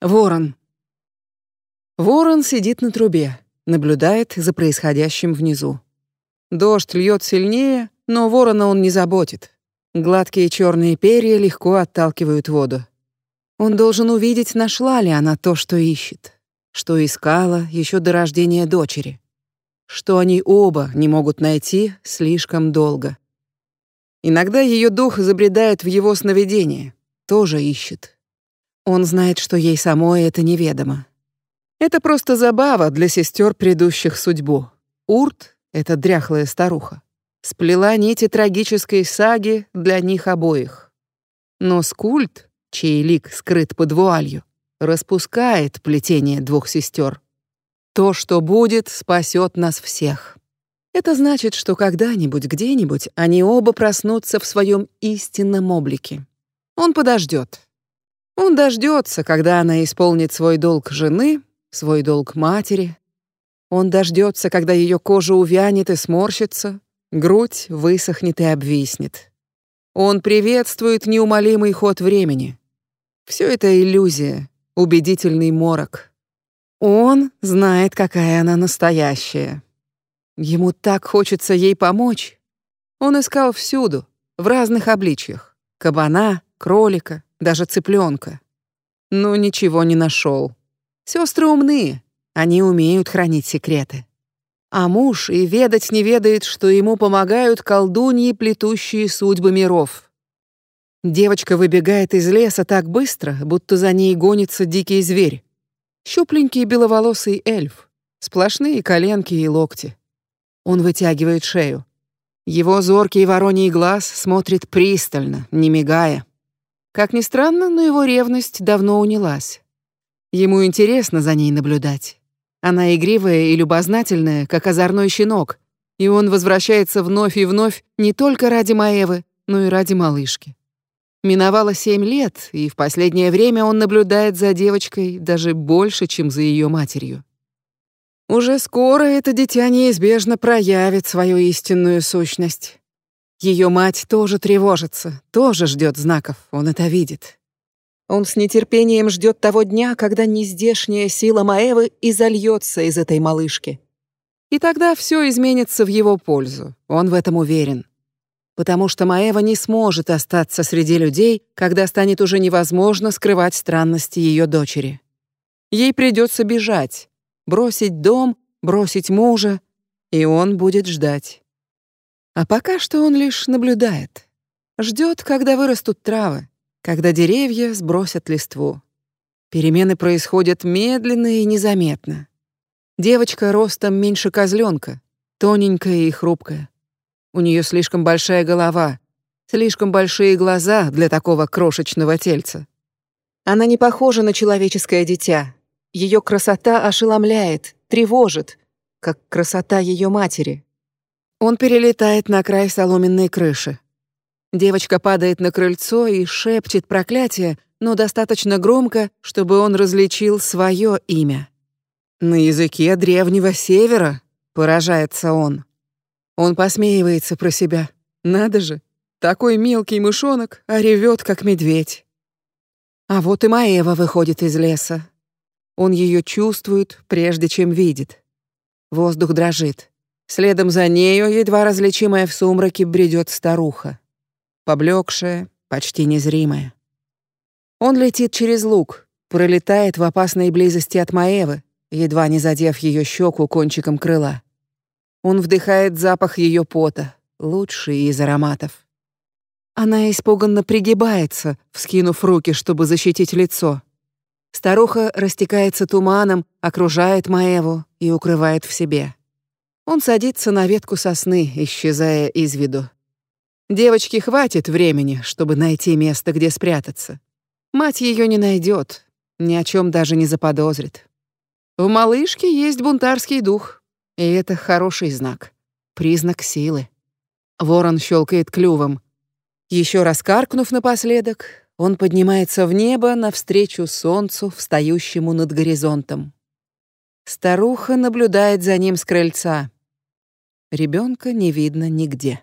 Ворон. Ворон сидит на трубе, наблюдает за происходящим внизу. Дождь льет сильнее, но ворона он не заботит. Гладкие черные перья легко отталкивают воду. Он должен увидеть, нашла ли она то, что ищет, что искала еще до рождения дочери, что они оба не могут найти слишком долго. Иногда ее дух забредает в его сновидение, тоже ищет. Он знает, что ей самой это неведомо. Это просто забава для сестер, предыдущих судьбу. Урт — это дряхлая старуха. Сплела нити трагической саги для них обоих. Но Скульт, чей лик скрыт под вуалью, распускает плетение двух сестер. То, что будет, спасет нас всех. Это значит, что когда-нибудь, где-нибудь они оба проснутся в своем истинном облике. Он подождет. Он дождется, когда она исполнит свой долг жены, свой долг матери. Он дождется, когда ее кожа увянет и сморщится, грудь высохнет и обвиснет. Он приветствует неумолимый ход времени. Все это иллюзия, убедительный морок. Он знает, какая она настоящая. Ему так хочется ей помочь. Он искал всюду, в разных обличьях: кабана, кролика, даже цыпленка. Но ничего не нашел. Сестры умные, они умеют хранить секреты. А муж и ведать не ведает, что ему помогают колдуньи, плетущие судьбы миров. Девочка выбегает из леса так быстро, будто за ней гонится дикий зверь. Щупленький беловолосый эльф, сплошные коленки и локти. Он вытягивает шею. Его зоркий вороний глаз смотрит пристально, не мигая. Как ни странно, но его ревность давно унялась. Ему интересно за ней наблюдать. Она игривая и любознательная, как озорной щенок, и он возвращается вновь и вновь не только ради Маевы, но и ради малышки. Миновало семь лет, и в последнее время он наблюдает за девочкой даже больше, чем за ее матерью. Уже скоро это дитя неизбежно проявит свою истинную сущность. Ее мать тоже тревожится, тоже ждет знаков, он это видит. Он с нетерпением ждет того дня, когда нездешняя сила Маэвы изольется из этой малышки. И тогда все изменится в его пользу, он в этом уверен. Потому что Маэва не сможет остаться среди людей, когда станет уже невозможно скрывать странности ее дочери. Ей придется бежать, бросить дом, бросить мужа, и он будет ждать. А пока что он лишь наблюдает. Ждет, когда вырастут травы, когда деревья сбросят листву. Перемены происходят медленно и незаметно. Девочка ростом меньше козленка, тоненькая и хрупкая. У нее слишком большая голова, слишком большие глаза для такого крошечного тельца. Она не похожа на человеческое дитя. Ее красота ошеломляет, тревожит, как красота ее матери. Он перелетает на край соломенной крыши. Девочка падает на крыльцо и шепчет проклятие, но достаточно громко, чтобы он различил свое имя. На языке древнего севера, поражается он. Он посмеивается про себя. Надо же, такой мелкий мышонок, а ревет как медведь. А вот и Маева выходит из леса. Он ее чувствует, прежде чем видит. Воздух дрожит. Следом за нею, едва различимая в сумраке, бредет старуха. Поблекшая, почти незримая. Он летит через луг, пролетает в опасной близости от Маевы, едва не задев ее щеку кончиком крыла. Он вдыхает запах ее пота, лучший из ароматов. Она испуганно пригибается, вскинув руки, чтобы защитить лицо. Старуха растекается туманом, окружает Маеву и укрывает в себе. Он садится на ветку сосны, исчезая из виду. Девочке хватит времени, чтобы найти место, где спрятаться. Мать ее не найдет, ни о чем даже не заподозрит. В малышке есть бунтарский дух, и это хороший знак, признак силы. Ворон щелкает клювом. Еще раз каркнув напоследок, он поднимается в небо навстречу солнцу, встающему над горизонтом. Старуха наблюдает за ним с крыльца. Ребенка не видно нигде.